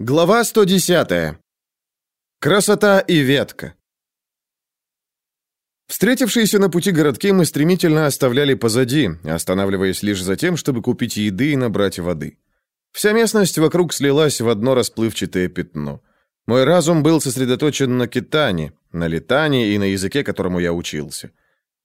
Глава 110. Красота и ветка. Встретившиеся на пути городки мы стремительно оставляли позади, останавливаясь лишь за тем, чтобы купить еды и набрать воды. Вся местность вокруг слилась в одно расплывчатое пятно. Мой разум был сосредоточен на китане, на летании и на языке, которому я учился.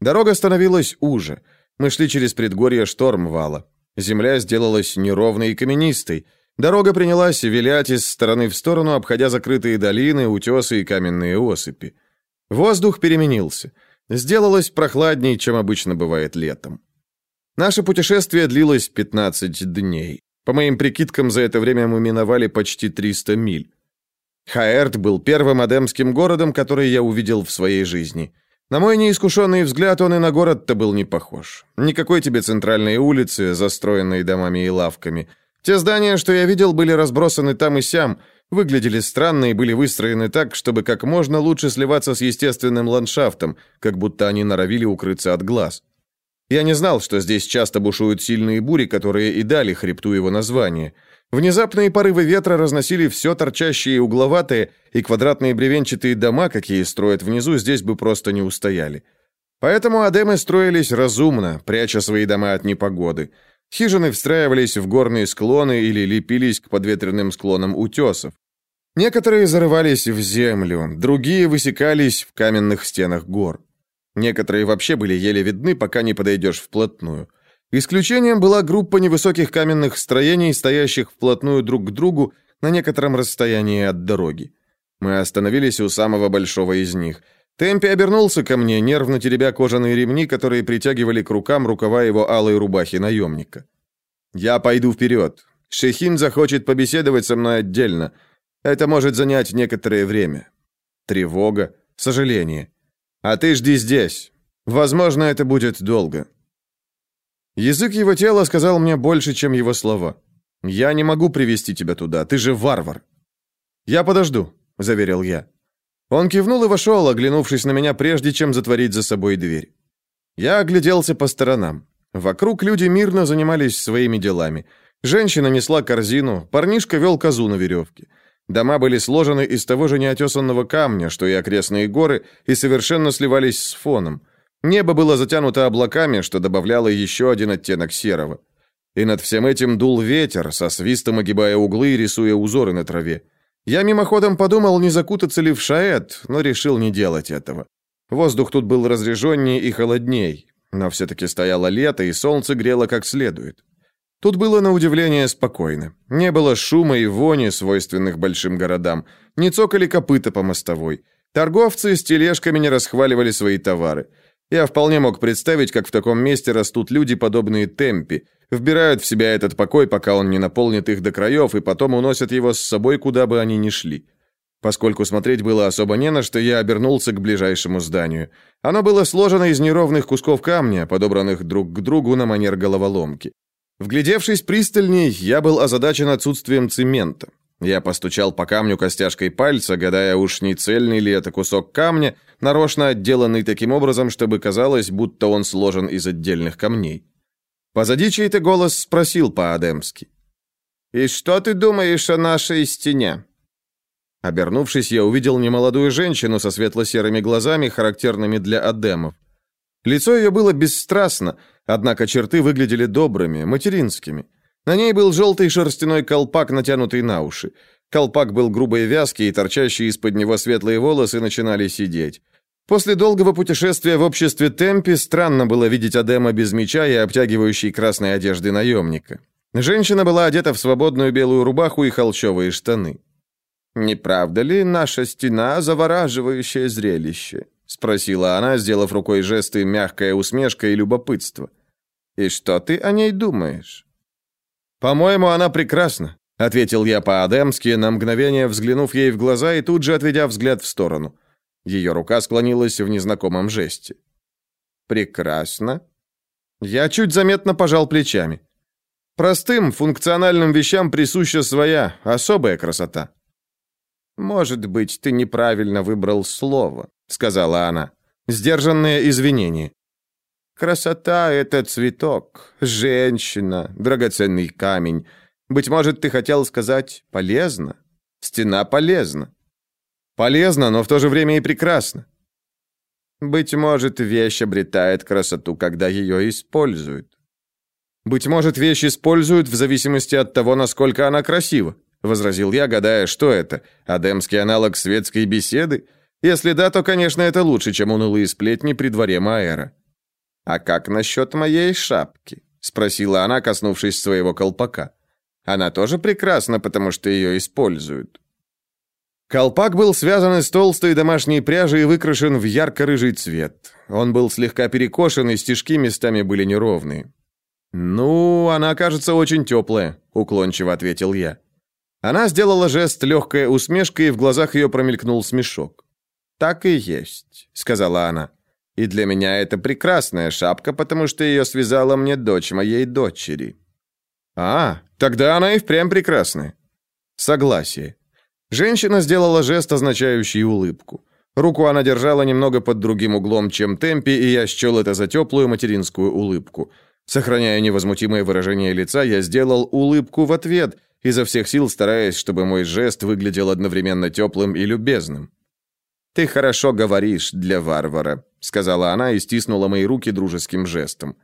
Дорога становилась уже. Мы шли через предгорье Штормвала. Земля сделалась неровной и каменистой – Дорога принялась вилять из стороны в сторону, обходя закрытые долины, утесы и каменные осыпи. Воздух переменился. Сделалось прохладнее, чем обычно бывает летом. Наше путешествие длилось 15 дней. По моим прикидкам, за это время мы миновали почти 300 миль. Хаэрт был первым адемским городом, который я увидел в своей жизни. На мой неискушенный взгляд, он и на город-то был не похож. Никакой тебе центральной улицы, застроенной домами и лавками – те здания, что я видел, были разбросаны там и сям, выглядели странно и были выстроены так, чтобы как можно лучше сливаться с естественным ландшафтом, как будто они норовили укрыться от глаз. Я не знал, что здесь часто бушуют сильные бури, которые и дали хребту его название. Внезапные порывы ветра разносили все торчащие угловатые, и квадратные бревенчатые дома, какие строят внизу, здесь бы просто не устояли. Поэтому адемы строились разумно, пряча свои дома от непогоды. Хижины встраивались в горные склоны или лепились к подветренным склонам утесов. Некоторые зарывались в землю, другие высекались в каменных стенах гор. Некоторые вообще были еле видны, пока не подойдешь вплотную. Исключением была группа невысоких каменных строений, стоящих вплотную друг к другу на некотором расстоянии от дороги. Мы остановились у самого большого из них – Темпи обернулся ко мне, нервно теребя кожаные ремни, которые притягивали к рукам рукава его алой рубахи наемника. «Я пойду вперед. Шехин захочет побеседовать со мной отдельно. Это может занять некоторое время. Тревога, сожаление. А ты жди здесь. Возможно, это будет долго». Язык его тела сказал мне больше, чем его слова. «Я не могу привести тебя туда, ты же варвар». «Я подожду», — заверил я. Он кивнул и вошел, оглянувшись на меня, прежде чем затворить за собой дверь. Я огляделся по сторонам. Вокруг люди мирно занимались своими делами. Женщина несла корзину, парнишка вел козу на веревке. Дома были сложены из того же неотесанного камня, что и окрестные горы, и совершенно сливались с фоном. Небо было затянуто облаками, что добавляло еще один оттенок серого. И над всем этим дул ветер, со свистом огибая углы и рисуя узоры на траве. Я мимоходом подумал, не закутаться ли в шаэт, но решил не делать этого. Воздух тут был разреженнее и холодней, но все-таки стояло лето, и солнце грело как следует. Тут было на удивление спокойно. Не было шума и вони, свойственных большим городам, не цокали копыта по мостовой. Торговцы с тележками не расхваливали свои товары. Я вполне мог представить, как в таком месте растут люди, подобные Темпи, вбирают в себя этот покой, пока он не наполнит их до краев, и потом уносят его с собой, куда бы они ни шли. Поскольку смотреть было особо не на что, я обернулся к ближайшему зданию. Оно было сложено из неровных кусков камня, подобранных друг к другу на манер головоломки. Вглядевшись пристальней, я был озадачен отсутствием цемента. Я постучал по камню костяшкой пальца, гадая, уж не цельный ли это кусок камня, нарочно отделанный таким образом, чтобы казалось, будто он сложен из отдельных камней. Позади чей-то голос спросил по-адемски. «И что ты думаешь о нашей стене?» Обернувшись, я увидел немолодую женщину со светло-серыми глазами, характерными для адемов. Лицо ее было бесстрастно, однако черты выглядели добрыми, материнскими. На ней был желтый шерстяной колпак, натянутый на уши. Колпак был грубой вязки, и торчащие из-под него светлые волосы начинали сидеть. После долгого путешествия в обществе Темпи странно было видеть Адема без меча и обтягивающей красной одежды наемника. Женщина была одета в свободную белую рубаху и холщовые штаны. «Не правда ли наша стена завораживающее зрелище?» — спросила она, сделав рукой жесты мягкая усмешка и любопытство. «И что ты о ней думаешь?» «По-моему, она прекрасна», — ответил я по-адемски, на мгновение взглянув ей в глаза и тут же отведя взгляд в сторону. Ее рука склонилась в незнакомом жесте. «Прекрасно». Я чуть заметно пожал плечами. Простым, функциональным вещам присуща своя, особая красота. «Может быть, ты неправильно выбрал слово», — сказала она. Сдержанное извинение. «Красота — это цветок, женщина, драгоценный камень. Быть может, ты хотел сказать «полезно»?» Стена полезна. Полезна, но в то же время и прекрасна. Быть может, вещь обретает красоту, когда ее используют. Быть может, вещь используют в зависимости от того, насколько она красива, возразил я, гадая, что это, адемский аналог светской беседы? Если да, то, конечно, это лучше, чем унылые сплетни при дворе Майера. А как насчет моей шапки? спросила она, коснувшись своего колпака. Она тоже прекрасна, потому что ее используют. Колпак был связан из толстой домашней пряжи и выкрашен в ярко-рыжий цвет. Он был слегка перекошен, и стежки местами были неровные. «Ну, она, кажется, очень теплая», — уклончиво ответил я. Она сделала жест легкая усмешка, и в глазах ее промелькнул смешок. «Так и есть», — сказала она. «И для меня это прекрасная шапка, потому что ее связала мне дочь моей дочери». «А, тогда она и впрямь прекрасная». «Согласие. Женщина сделала жест, означающий улыбку. Руку она держала немного под другим углом, чем Темпи, и я счел это за теплую материнскую улыбку. Сохраняя невозмутимое выражение лица, я сделал улыбку в ответ, изо всех сил стараясь, чтобы мой жест выглядел одновременно теплым и любезным. «Ты хорошо говоришь для варвара», — сказала она и стиснула мои руки дружеским жестом.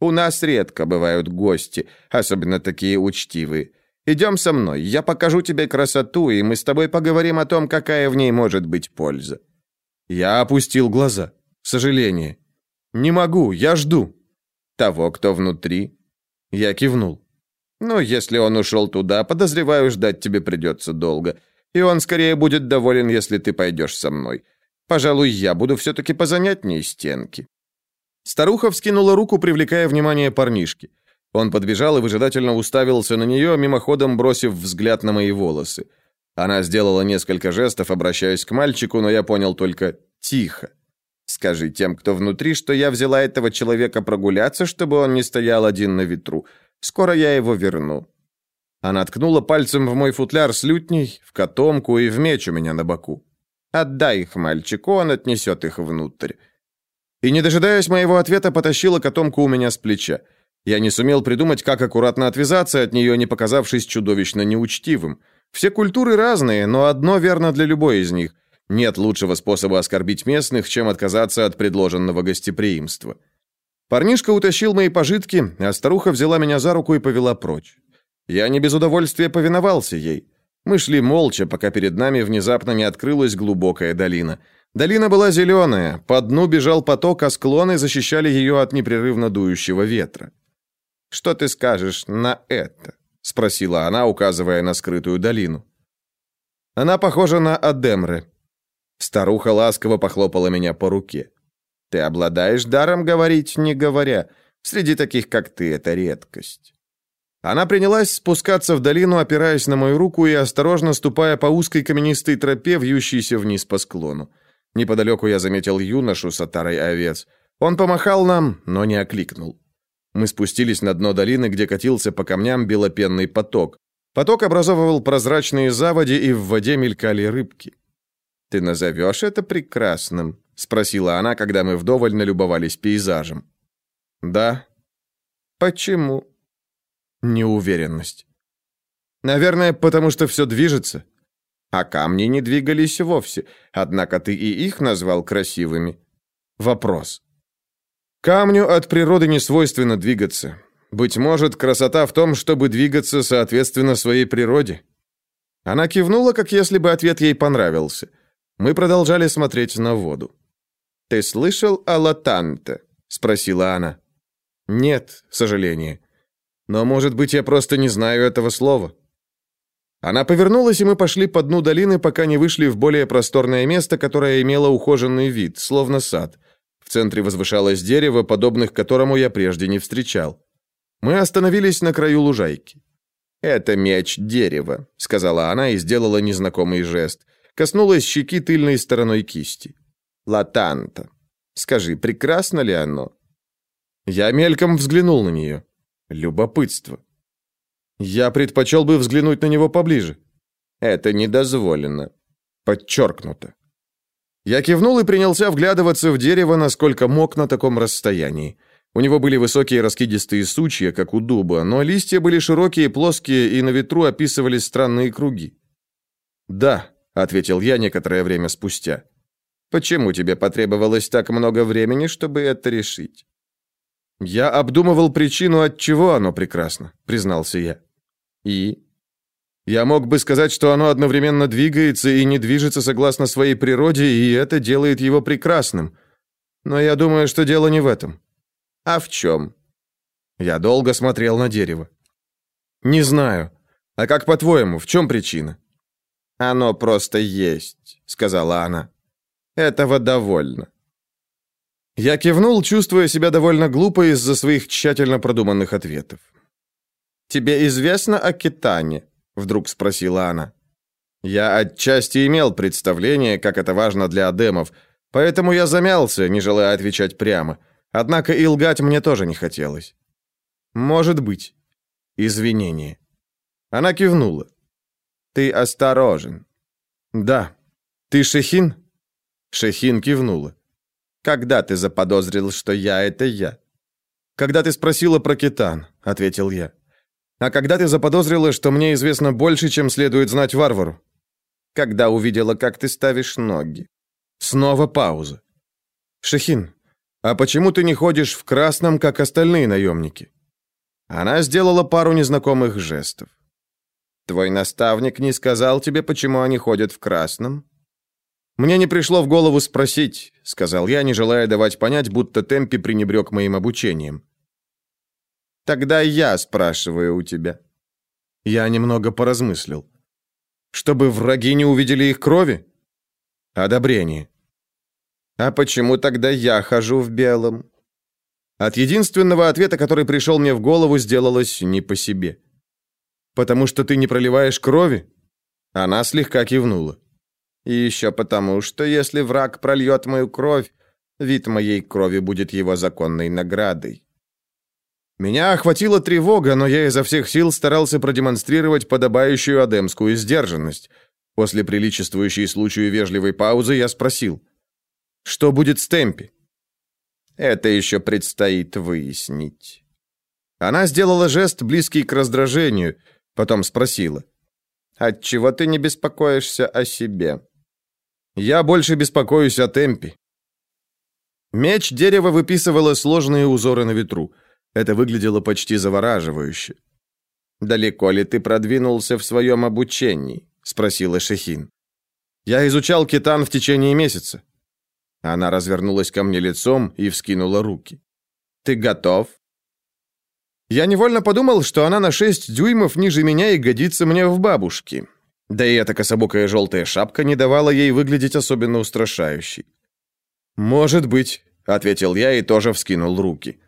«У нас редко бывают гости, особенно такие учтивые. Идем со мной, я покажу тебе красоту, и мы с тобой поговорим о том, какая в ней может быть польза». Я опустил глаза. Сожаление. «Не могу, я жду». «Того, кто внутри?» Я кивнул. «Ну, если он ушел туда, подозреваю, ждать тебе придется долго. И он скорее будет доволен, если ты пойдешь со мной. Пожалуй, я буду все-таки позанятнее стенки». Старуха вскинула руку, привлекая внимание парнишки. Он подбежал и выжидательно уставился на нее, мимоходом бросив взгляд на мои волосы. Она сделала несколько жестов, обращаясь к мальчику, но я понял только «тихо». «Скажи тем, кто внутри, что я взяла этого человека прогуляться, чтобы он не стоял один на ветру. Скоро я его верну». Она ткнула пальцем в мой футляр с лютней, в котомку и в меч у меня на боку. «Отдай их мальчику, он отнесет их внутрь». И, не дожидаясь моего ответа, потащила котомку у меня с плеча. Я не сумел придумать, как аккуратно отвязаться от нее, не показавшись чудовищно неучтивым. Все культуры разные, но одно верно для любой из них. Нет лучшего способа оскорбить местных, чем отказаться от предложенного гостеприимства. Парнишка утащил мои пожитки, а старуха взяла меня за руку и повела прочь. Я не без удовольствия повиновался ей. Мы шли молча, пока перед нами внезапно не открылась глубокая долина. Долина была зеленая, по дну бежал поток, а склоны защищали ее от непрерывно дующего ветра. Что ты скажешь на это? спросила она, указывая на скрытую долину. Она похожа на Адемре. Старуха ласково похлопала меня по руке. Ты обладаешь даром говорить, не говоря. Среди таких, как ты, это редкость. Она принялась спускаться в долину, опираясь на мою руку и осторожно ступая по узкой каменистой тропе, вьющейся вниз по склону. Неподалеку я заметил юношу с отарой овец. Он помахал нам, но не окликнул. Мы спустились на дно долины, где катился по камням белопенный поток. Поток образовывал прозрачные заводи, и в воде мелькали рыбки. «Ты назовешь это прекрасным?» — спросила она, когда мы вдоволь налюбовались пейзажем. «Да». «Почему?» Неуверенность. «Наверное, потому что все движется». «А камни не двигались вовсе, однако ты и их назвал красивыми». «Вопрос. Камню от природы не свойственно двигаться. Быть может, красота в том, чтобы двигаться соответственно своей природе. Она кивнула, как если бы ответ ей понравился. Мы продолжали смотреть на воду. «Ты слышал о Латанте?» — спросила она. «Нет, сожаление. Но, может быть, я просто не знаю этого слова». Она повернулась, и мы пошли по дну долины, пока не вышли в более просторное место, которое имело ухоженный вид, словно сад — в центре возвышалось дерево, подобных которому я прежде не встречал. Мы остановились на краю лужайки. «Это меч дерева», — сказала она и сделала незнакомый жест. Коснулась щеки тыльной стороной кисти. «Латанта. Скажи, прекрасно ли оно?» Я мельком взглянул на нее. Любопытство. Я предпочел бы взглянуть на него поближе. Это недозволено. Подчеркнуто. Я кивнул и принялся вглядываться в дерево, насколько мог на таком расстоянии. У него были высокие раскидистые сучья, как у дуба, но листья были широкие, плоские и на ветру описывали странные круги. «Да», — ответил я некоторое время спустя. «Почему тебе потребовалось так много времени, чтобы это решить?» «Я обдумывал причину, от чего оно прекрасно», — признался я. «И?» «Я мог бы сказать, что оно одновременно двигается и не движется согласно своей природе, и это делает его прекрасным. Но я думаю, что дело не в этом». «А в чем?» Я долго смотрел на дерево. «Не знаю. А как по-твоему, в чем причина?» «Оно просто есть», — сказала она. «Этого довольно». Я кивнул, чувствуя себя довольно глупо из-за своих тщательно продуманных ответов. «Тебе известно о Китане?» — вдруг спросила она. Я отчасти имел представление, как это важно для адемов, поэтому я замялся, не желая отвечать прямо. Однако и лгать мне тоже не хотелось. «Может быть. Извинение». Она кивнула. «Ты осторожен». «Да. Ты Шехин?» Шехин кивнула. «Когда ты заподозрил, что я — это я?» «Когда ты спросила про Китан», — ответил я. «А когда ты заподозрила, что мне известно больше, чем следует знать варвару?» «Когда увидела, как ты ставишь ноги». Снова пауза. «Шехин, а почему ты не ходишь в красном, как остальные наемники?» Она сделала пару незнакомых жестов. «Твой наставник не сказал тебе, почему они ходят в красном?» «Мне не пришло в голову спросить», — сказал я, не желая давать понять, будто Темпи пренебрег моим обучением. «Тогда я спрашиваю у тебя». Я немного поразмыслил. «Чтобы враги не увидели их крови?» «Одобрение». «А почему тогда я хожу в белом?» От единственного ответа, который пришел мне в голову, сделалось не по себе. «Потому что ты не проливаешь крови?» Она слегка кивнула. И еще потому, что если враг прольет мою кровь, вид моей крови будет его законной наградой. Меня охватила тревога, но я изо всех сил старался продемонстрировать подобающую адемскую сдержанность. После приличествующей случаю вежливой паузы я спросил, «Что будет с Темпи?» «Это еще предстоит выяснить». Она сделала жест, близкий к раздражению, потом спросила, «Отчего ты не беспокоишься о себе?» Я больше беспокоюсь о темпе. Меч дерева выписывало сложные узоры на ветру. Это выглядело почти завораживающе. «Далеко ли ты продвинулся в своем обучении?» — спросила Шехин. «Я изучал китан в течение месяца». Она развернулась ко мне лицом и вскинула руки. «Ты готов?» Я невольно подумал, что она на шесть дюймов ниже меня и годится мне в бабушки. Да и эта кособокая желтая шапка не давала ей выглядеть особенно устрашающей. «Может быть», — ответил я и тоже вскинул руки.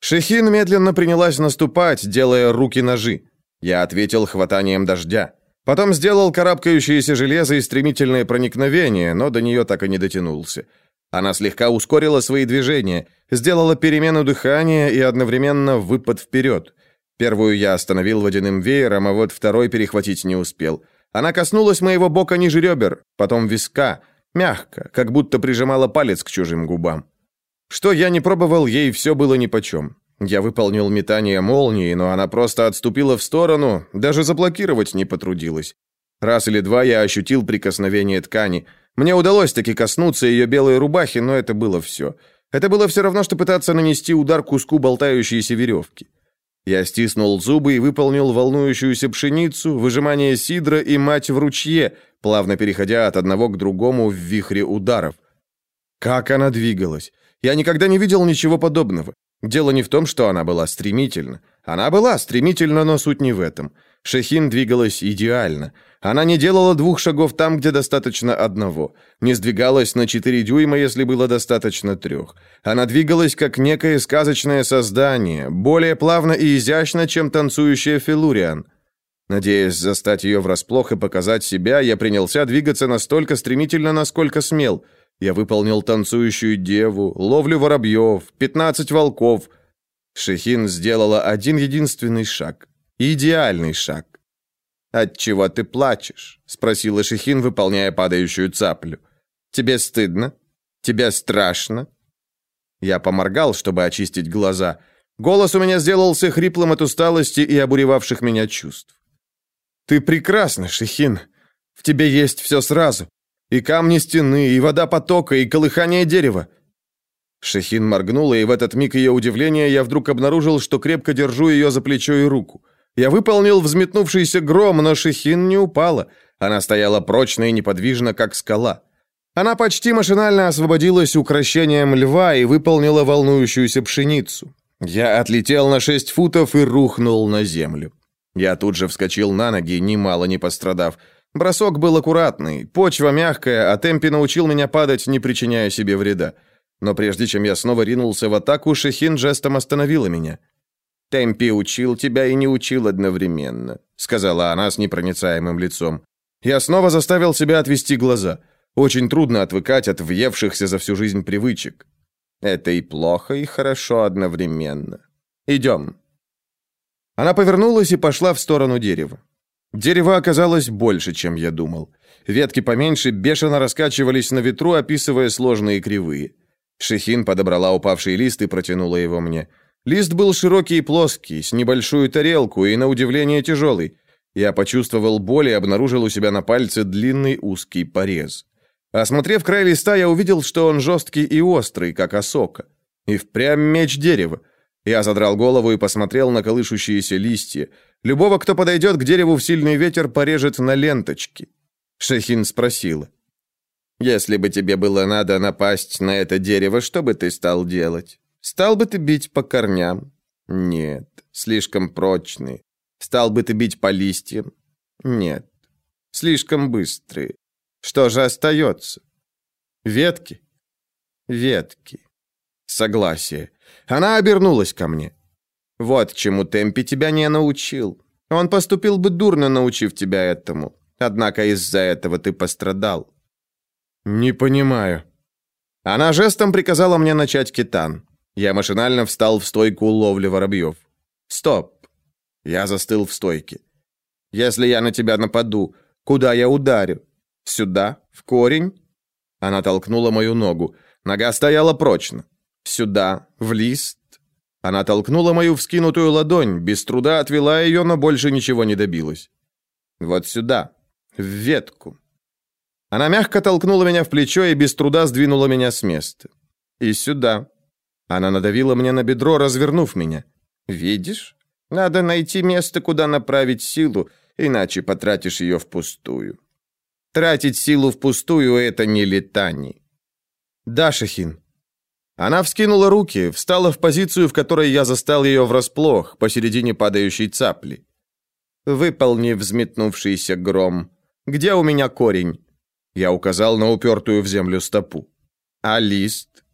Шехин медленно принялась наступать, делая руки-ножи. Я ответил хватанием дождя. Потом сделал карабкающееся железо и стремительное проникновение, но до нее так и не дотянулся. Она слегка ускорила свои движения, сделала перемену дыхания и одновременно выпад вперед. Первую я остановил водяным веером, а вот второй перехватить не успел — она коснулась моего бока ниже ребер, потом виска, мягко, как будто прижимала палец к чужим губам. Что я не пробовал, ей все было нипочем. Я выполнил метание молнии, но она просто отступила в сторону, даже заблокировать не потрудилась. Раз или два я ощутил прикосновение ткани. Мне удалось таки коснуться ее белой рубахи, но это было все. Это было все равно, что пытаться нанести удар куску болтающейся веревки. Я стиснул зубы и выполнил волнующуюся пшеницу, выжимание сидра и мать в ручье, плавно переходя от одного к другому в вихре ударов. Как она двигалась! Я никогда не видел ничего подобного. Дело не в том, что она была стремительна. Она была стремительна, но суть не в этом. Шехин двигалась идеально. Она не делала двух шагов там, где достаточно одного. Не сдвигалась на четыре дюйма, если было достаточно трех. Она двигалась как некое сказочное создание, более плавно и изящно, чем танцующая Филуриан. Надеясь застать ее врасплох и показать себя, я принялся двигаться настолько стремительно, насколько смел. Я выполнил танцующую деву, ловлю воробьев, пятнадцать волков. Шехин сделала один единственный шаг. Идеальный шаг. «От чего ты плачешь?» — спросила Шехин, выполняя падающую цаплю. «Тебе стыдно? Тебе страшно?» Я поморгал, чтобы очистить глаза. Голос у меня сделался хриплым от усталости и обуревавших меня чувств. «Ты прекрасна, Шехин. В тебе есть все сразу. И камни стены, и вода потока, и колыхание дерева. Шехин моргнула, и в этот миг ее удивления я вдруг обнаружил, что крепко держу ее за плечо и руку. Я выполнил взметнувшийся гром, но Шехин не упала. Она стояла прочно и неподвижно, как скала. Она почти машинально освободилась украшением льва и выполнила волнующуюся пшеницу. Я отлетел на шесть футов и рухнул на землю. Я тут же вскочил на ноги, немало не пострадав. Бросок был аккуратный, почва мягкая, а темпи научил меня падать, не причиняя себе вреда. Но прежде чем я снова ринулся в атаку, Шехин жестом остановила меня. «Темпи учил тебя и не учил одновременно», — сказала она с непроницаемым лицом. Я снова заставил себя отвести глаза. Очень трудно отвыкать от въевшихся за всю жизнь привычек. Это и плохо, и хорошо одновременно. Идем. Она повернулась и пошла в сторону дерева. Дерево оказалось больше, чем я думал. Ветки поменьше бешено раскачивались на ветру, описывая сложные кривые. Шехин подобрала упавший лист и протянула его мне. Лист был широкий и плоский, с небольшую тарелку и, на удивление, тяжелый. Я почувствовал боль и обнаружил у себя на пальце длинный узкий порез. Осмотрев край листа, я увидел, что он жесткий и острый, как осока. И впрямь меч дерева. Я задрал голову и посмотрел на колышущиеся листья. Любого, кто подойдет к дереву в сильный ветер, порежет на ленточки. Шехин спросила. «Если бы тебе было надо напасть на это дерево, что бы ты стал делать? Стал бы ты бить по корням? Нет, слишком прочные. Стал бы ты бить по листьям? Нет, слишком быстрые. Что же остается? Ветки? Ветки. Согласие. Она обернулась ко мне. Вот чему Темпи тебя не научил. Он поступил бы дурно, научив тебя этому. Однако из-за этого ты пострадал. Не понимаю. Она жестом приказала мне начать китан. Я машинально встал в стойку ловли воробьев. Стоп. Я застыл в стойке. Если я на тебя нападу, куда я ударю? Сюда? В корень?» Она толкнула мою ногу. Нога стояла прочно. «Сюда? В лист?» Она толкнула мою вскинутую ладонь, без труда отвела ее, но больше ничего не добилась. «Вот сюда. В ветку». Она мягко толкнула меня в плечо и без труда сдвинула меня с места. «И сюда». Она надавила мне на бедро, развернув меня. «Видишь? Надо найти место, куда направить силу, иначе потратишь ее впустую». Тратить силу впустую — это не летание. Да, Шахин. Она вскинула руки, встала в позицию, в которой я застал ее врасплох, посередине падающей цапли. Выполни взметнувшийся гром. Где у меня корень? Я указал на упертую в землю стопу. А лист?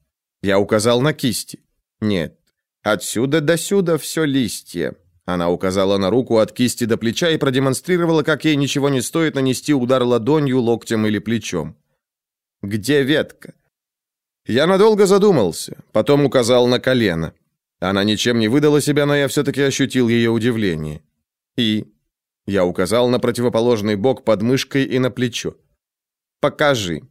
Я указал на кисти. Нет. Отсюда до сюда все листья. Она указала на руку от кисти до плеча и продемонстрировала, как ей ничего не стоит нанести удар ладонью, локтем или плечом. «Где ветка?» Я надолго задумался, потом указал на колено. Она ничем не выдала себя, но я все-таки ощутил ее удивление. «И?» Я указал на противоположный бок под мышкой и на плечо. «Покажи».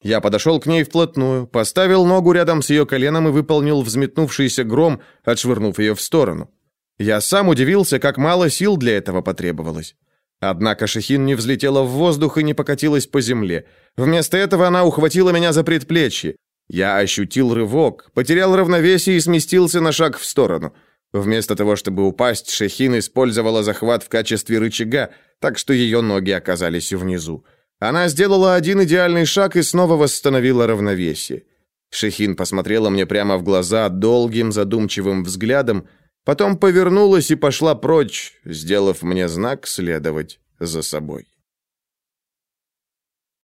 Я подошел к ней вплотную, поставил ногу рядом с ее коленом и выполнил взметнувшийся гром, отшвырнув ее в сторону. Я сам удивился, как мало сил для этого потребовалось. Однако Шахин не взлетела в воздух и не покатилась по земле. Вместо этого она ухватила меня за предплечье. Я ощутил рывок, потерял равновесие и сместился на шаг в сторону. Вместо того, чтобы упасть, Шахин использовала захват в качестве рычага, так что ее ноги оказались внизу. Она сделала один идеальный шаг и снова восстановила равновесие. Шехин посмотрела мне прямо в глаза долгим задумчивым взглядом, Потом повернулась и пошла прочь, сделав мне знак следовать за собой.